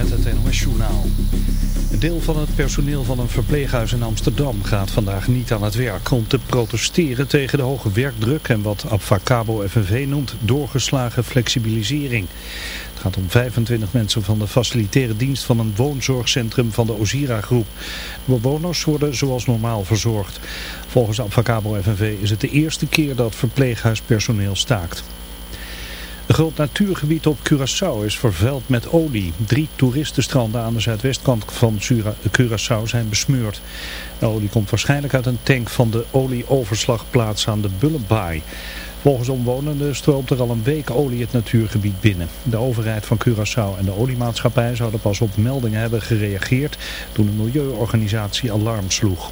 met het NOS-journaal. Een deel van het personeel van een verpleeghuis in Amsterdam gaat vandaag niet aan het werk... om te protesteren tegen de hoge werkdruk en wat Abfacabo FNV noemt doorgeslagen flexibilisering. Het gaat om 25 mensen van de facilitaire dienst van een woonzorgcentrum van de Ozira-groep. De bewoners worden zoals normaal verzorgd. Volgens Abfacabo FNV is het de eerste keer dat verpleeghuispersoneel staakt. Een groot natuurgebied op Curaçao is vervuild met olie. Drie toeristenstranden aan de zuidwestkant van Curaçao zijn besmeurd. De olie komt waarschijnlijk uit een tank van de olieoverslagplaats aan de Bullenbaai. Volgens omwonenden stroomt er al een week olie het natuurgebied binnen. De overheid van Curaçao en de oliemaatschappij zouden pas op meldingen hebben gereageerd toen een milieuorganisatie alarm sloeg.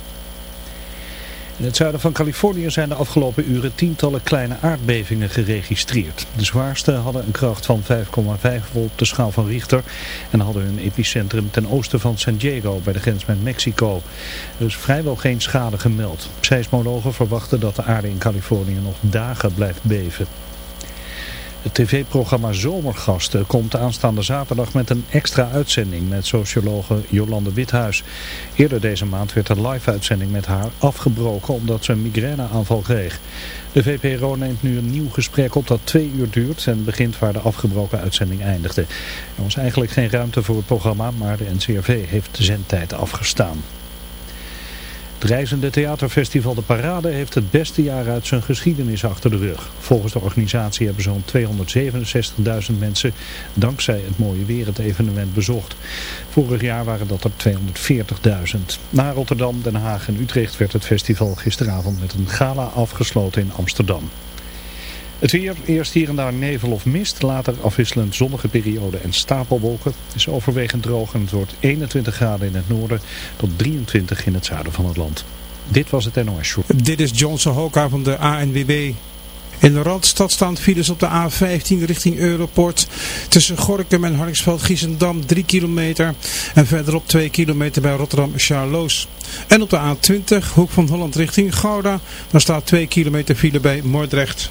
In het zuiden van Californië zijn de afgelopen uren tientallen kleine aardbevingen geregistreerd. De zwaarste hadden een kracht van 5,5 op de schaal van Richter en hadden hun epicentrum ten oosten van San Diego bij de grens met Mexico. Er is vrijwel geen schade gemeld. Seismologen verwachten dat de aarde in Californië nog dagen blijft beven. Het tv-programma Zomergasten komt aanstaande zaterdag met een extra uitzending met sociologe Jolande Withuis. Eerder deze maand werd een live-uitzending met haar afgebroken omdat ze een migraineaanval kreeg. De VPRO neemt nu een nieuw gesprek op dat twee uur duurt en begint waar de afgebroken uitzending eindigde. Er was eigenlijk geen ruimte voor het programma, maar de NCRV heeft de zendtijd afgestaan. Het reizende theaterfestival De Parade heeft het beste jaar uit zijn geschiedenis achter de rug. Volgens de organisatie hebben zo'n 267.000 mensen dankzij het mooie weer het evenement bezocht. Vorig jaar waren dat er 240.000. Na Rotterdam, Den Haag en Utrecht werd het festival gisteravond met een gala afgesloten in Amsterdam. Het weer, eerst hier en daar nevel of mist, later afwisselend zonnige periode en stapelwolken. Het is overwegend droog en het wordt 21 graden in het noorden tot 23 in het zuiden van het land. Dit was het NOS Show. Dit is Johnson Hoka van de ANWB. In de Randstad staan files op de A15 richting Europort. Tussen Gorkum en Harningsveld-Giessendam 3 kilometer. En verderop 2 kilometer bij Rotterdam-Charloes. En op de A20 Hoek van Holland richting Gouda. Daar staat 2 kilometer file bij Moordrecht.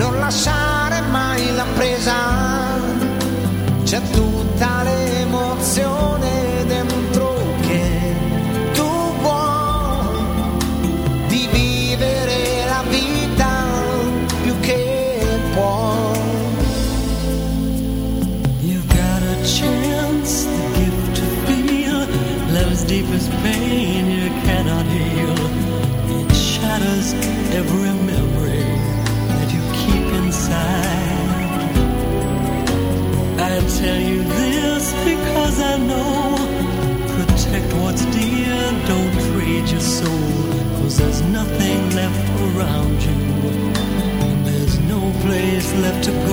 non lasciare mai la presa, c'è tutta l'emozione dentro che tu vuoi di vivere la vita più che puoi. You've got a chance, to give to feel love's deepest pain you cannot heal. It shatters every tell you this because I know. Protect what's dear, don't trade your soul. Cause there's nothing left around you. and There's no place left to go.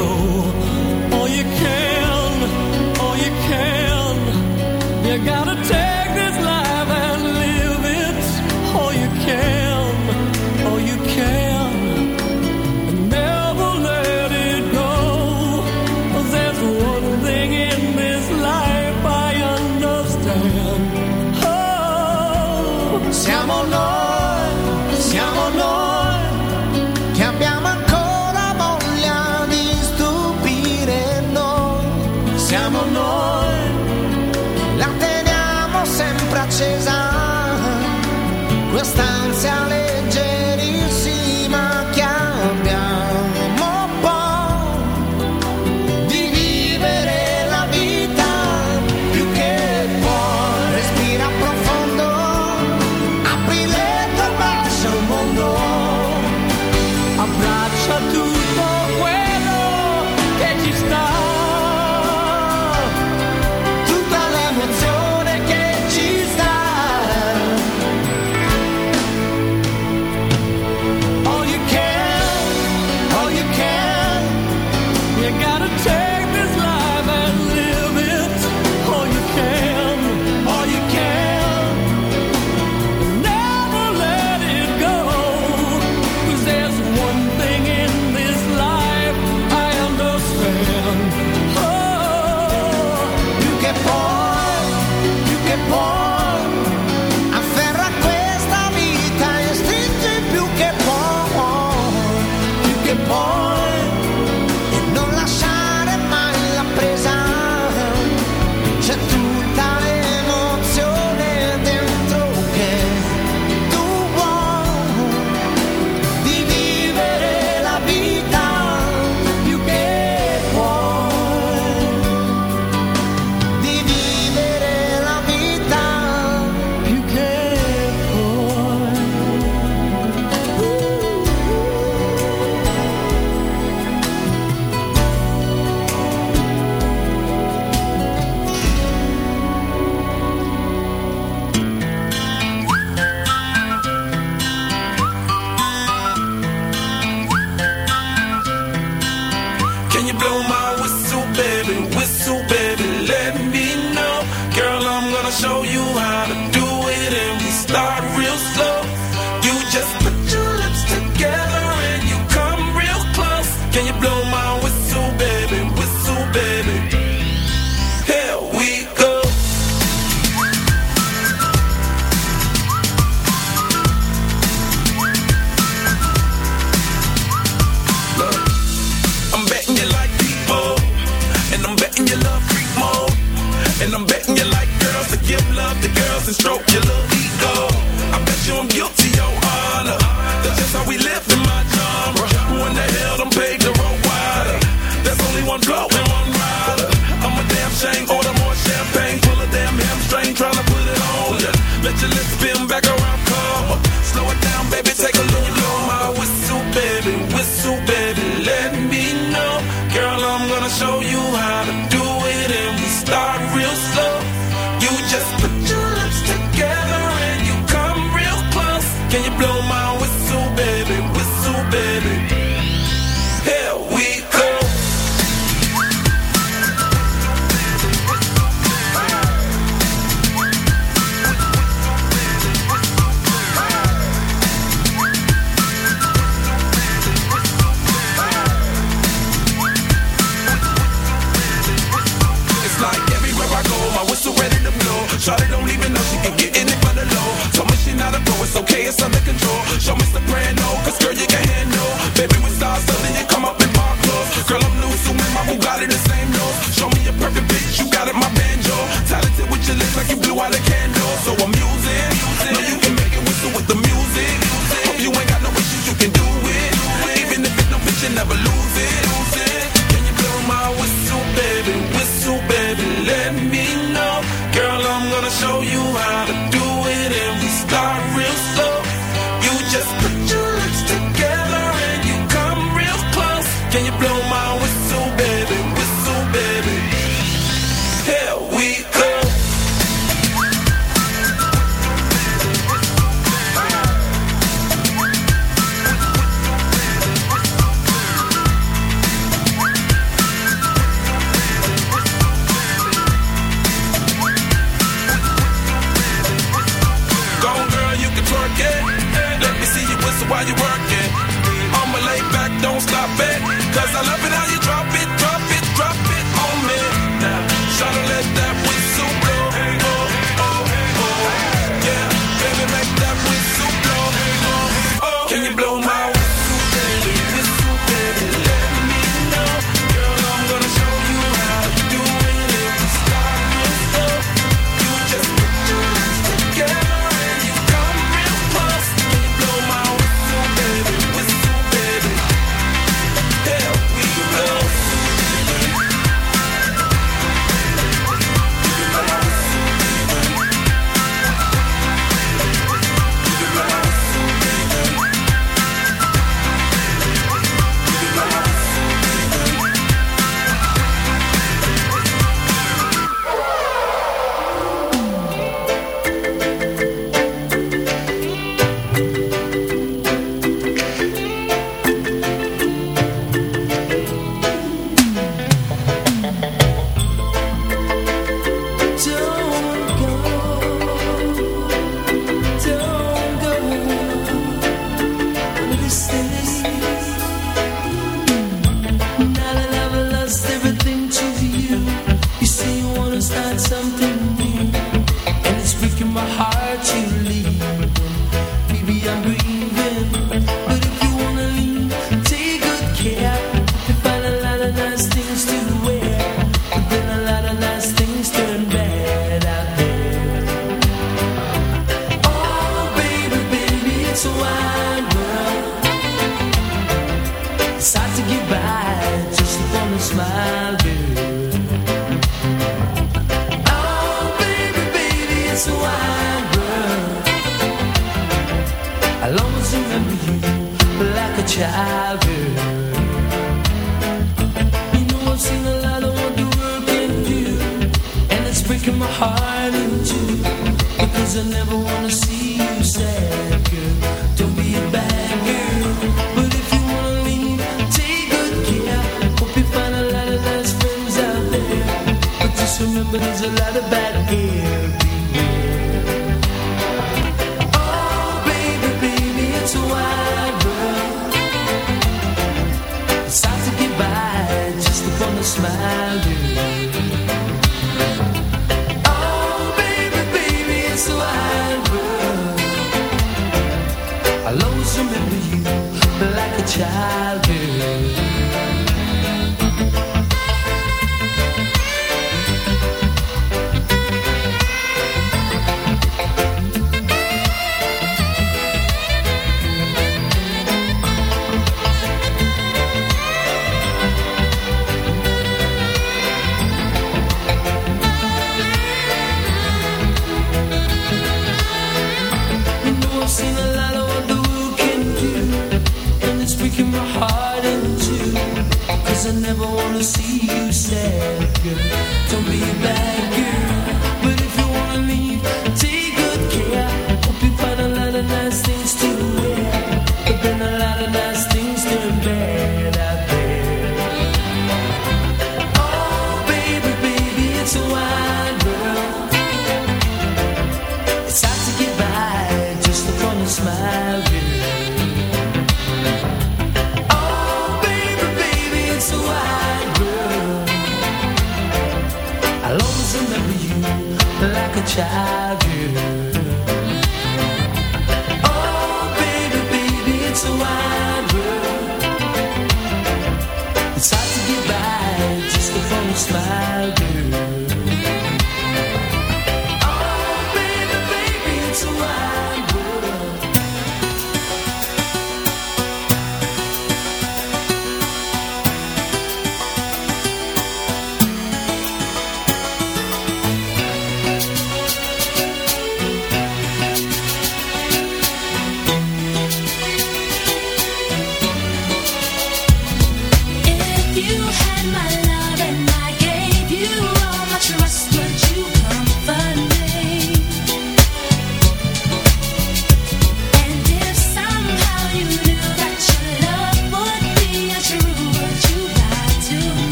A lot of bad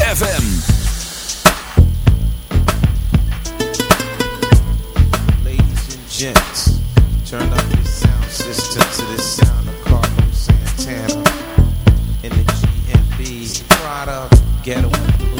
ZFM. Ladies and gents, turn up your sound system to the sound of Carlos Santana. In the GMB product, ghetto.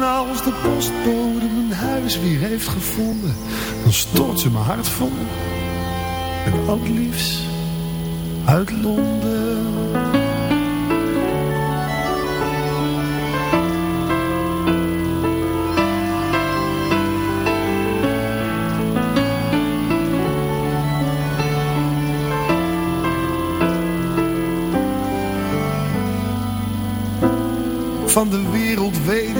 Morgen als de postbode mijn huis weer heeft gevonden, dan stort ze mijn hart vol. En al liefst uit Londen. Van de wereld weet.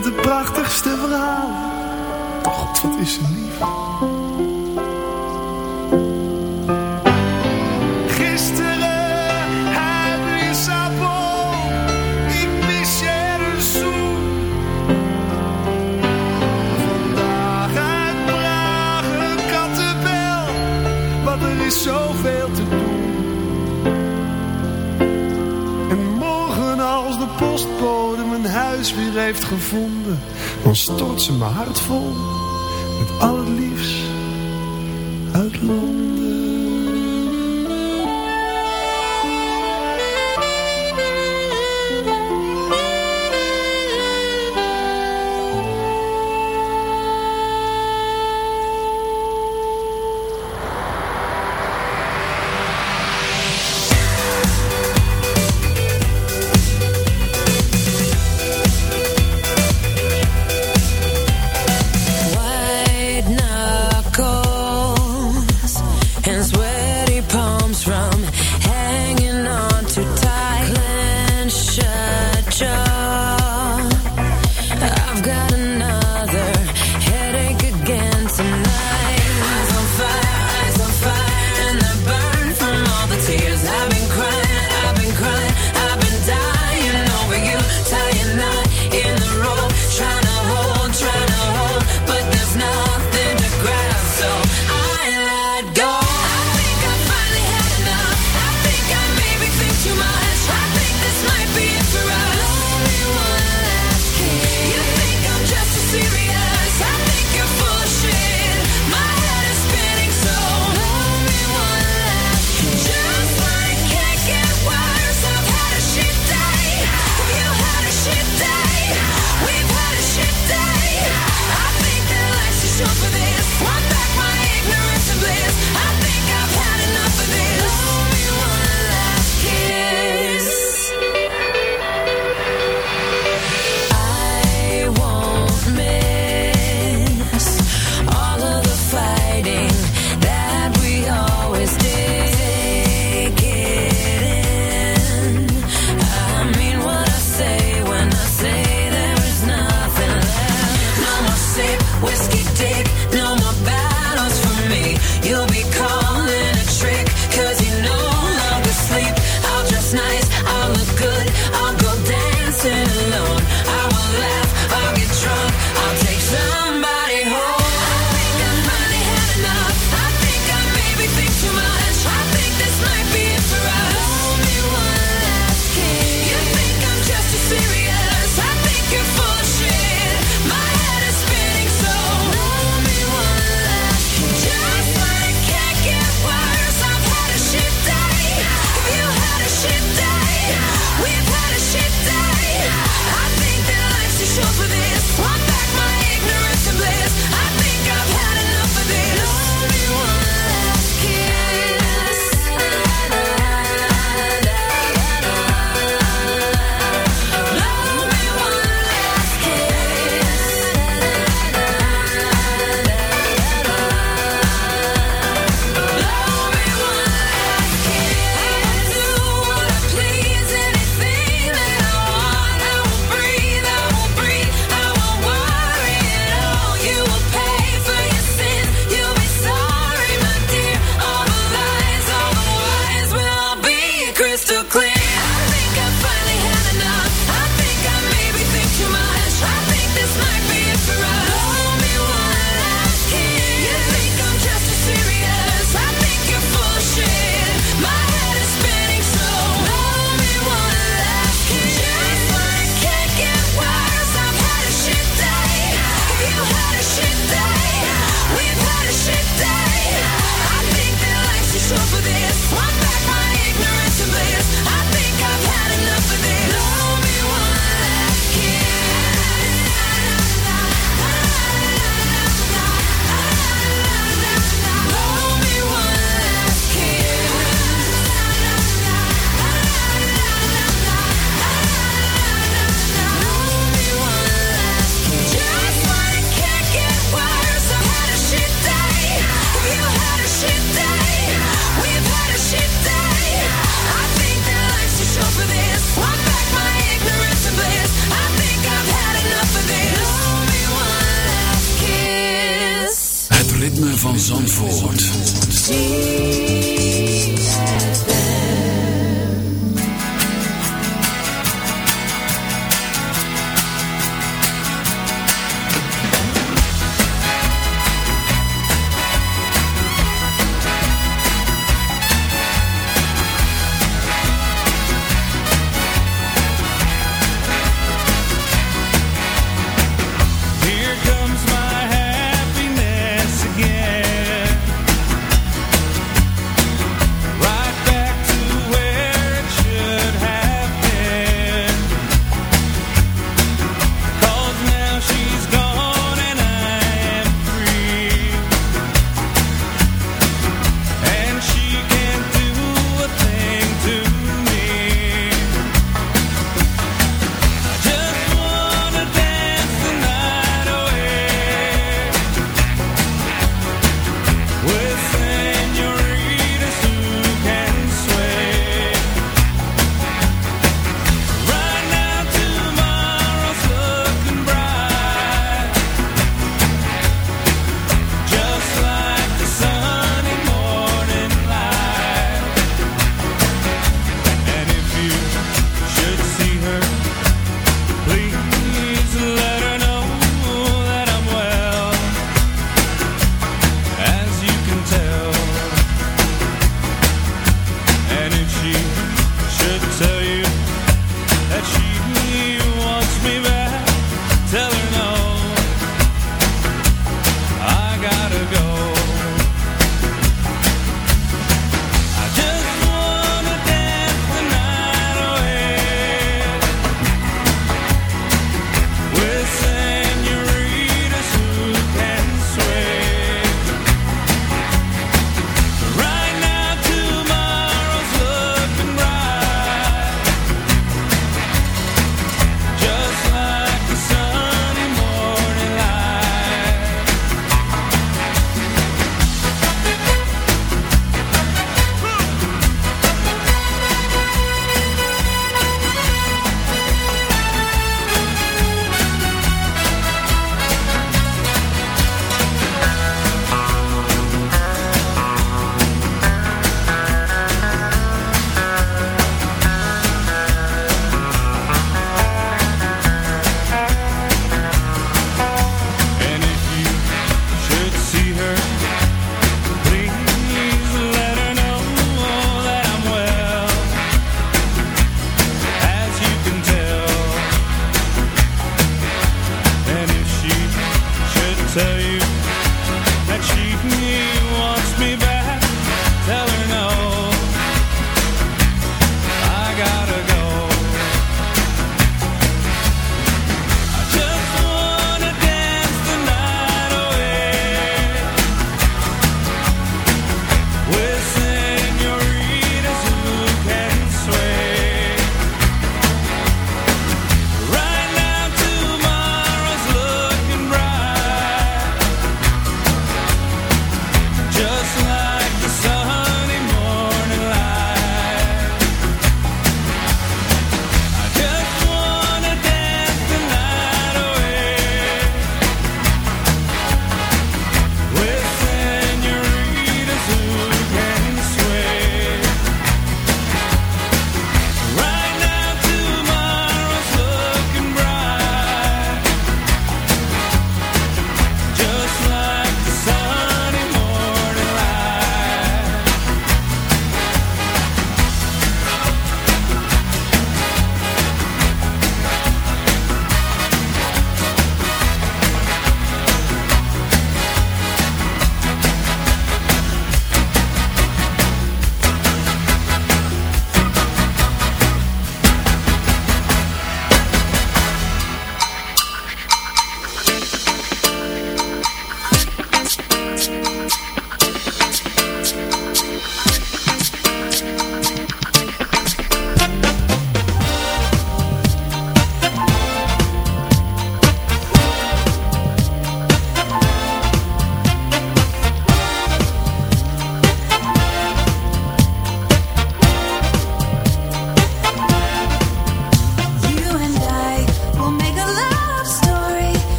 Met het prachtigste verhaal. God, wat is ze lief. Mijn huis weer heeft gevonden, dan stort ze mijn hart vol met al het liefst uit Londen.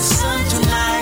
Sun tonight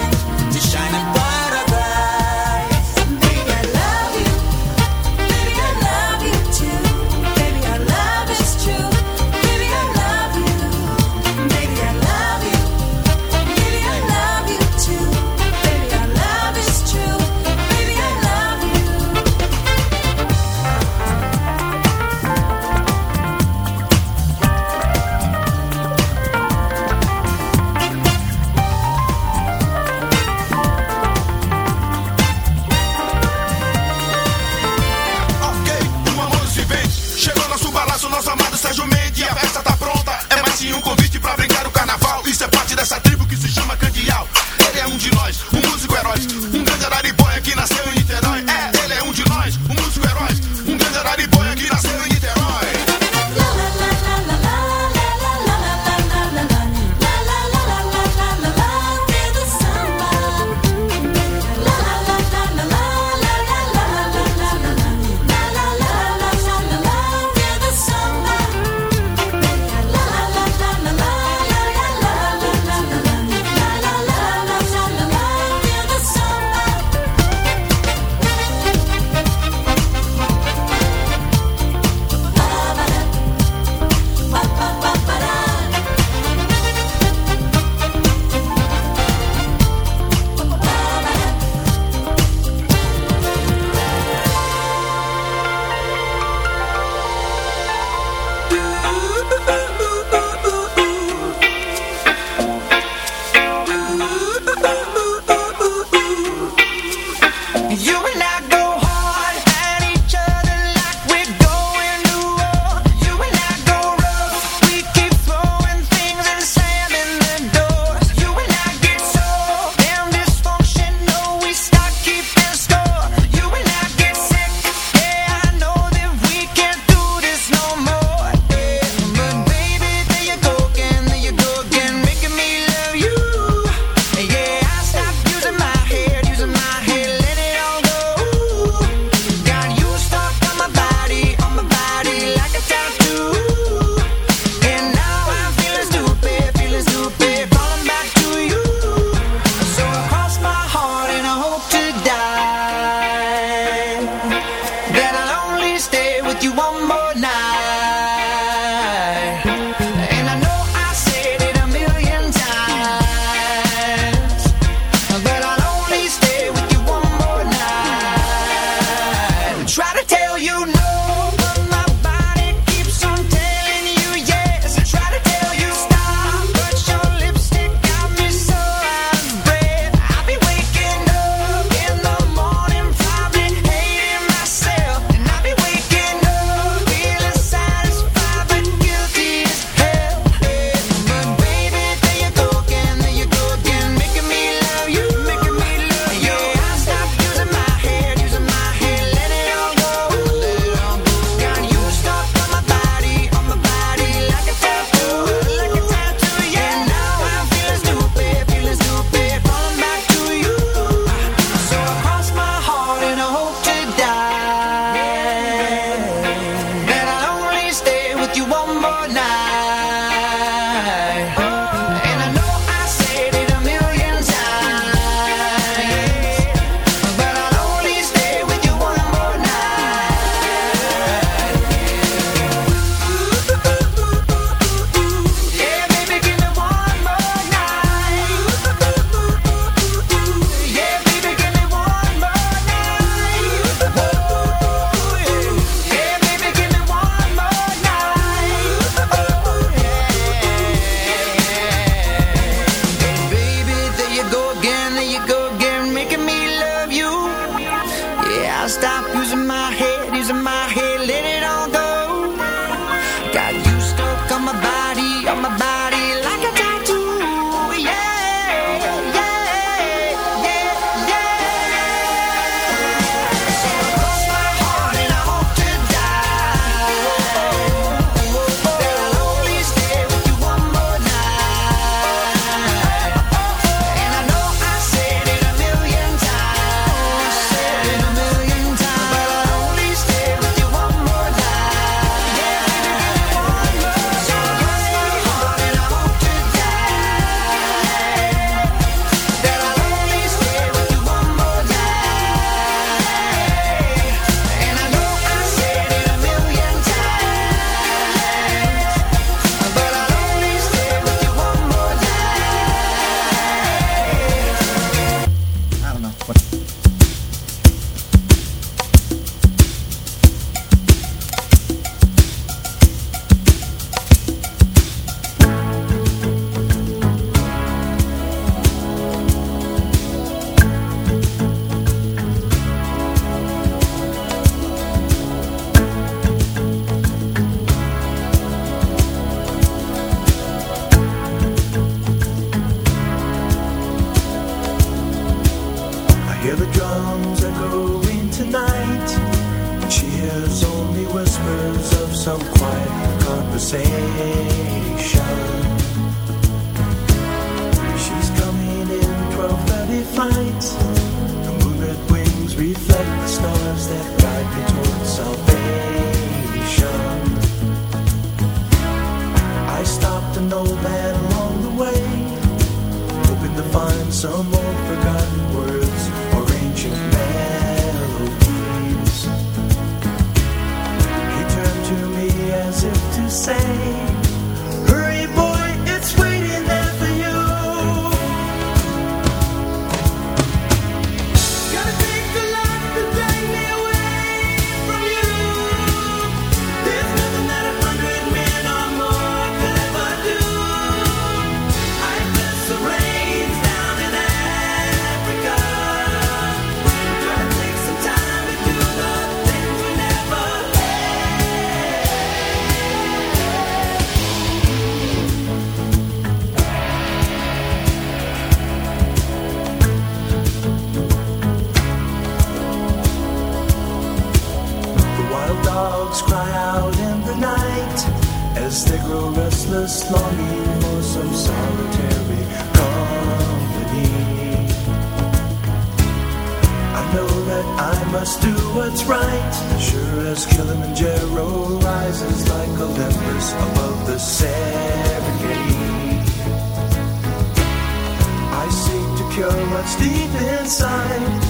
so much deep inside,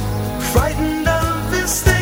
frightened of this thing.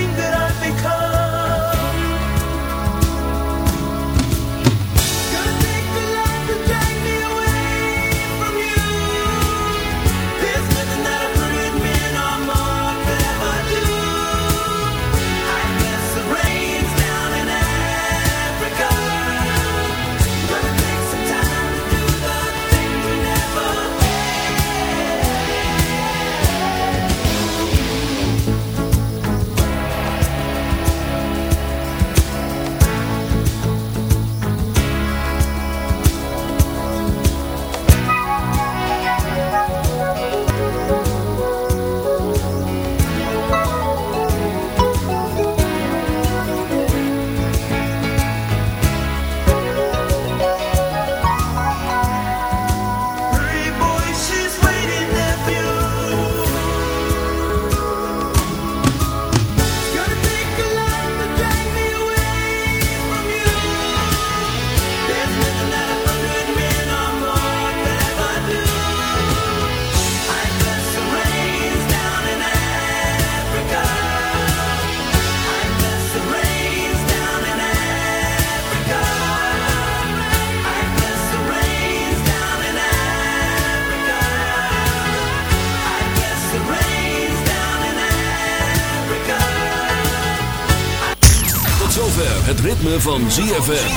van ZFM.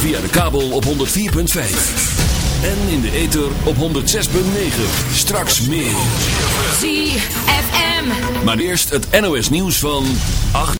Via de kabel op 104.5. En in de ether op 106.9. Straks meer. ZFM. Maar eerst het NOS nieuws van 8.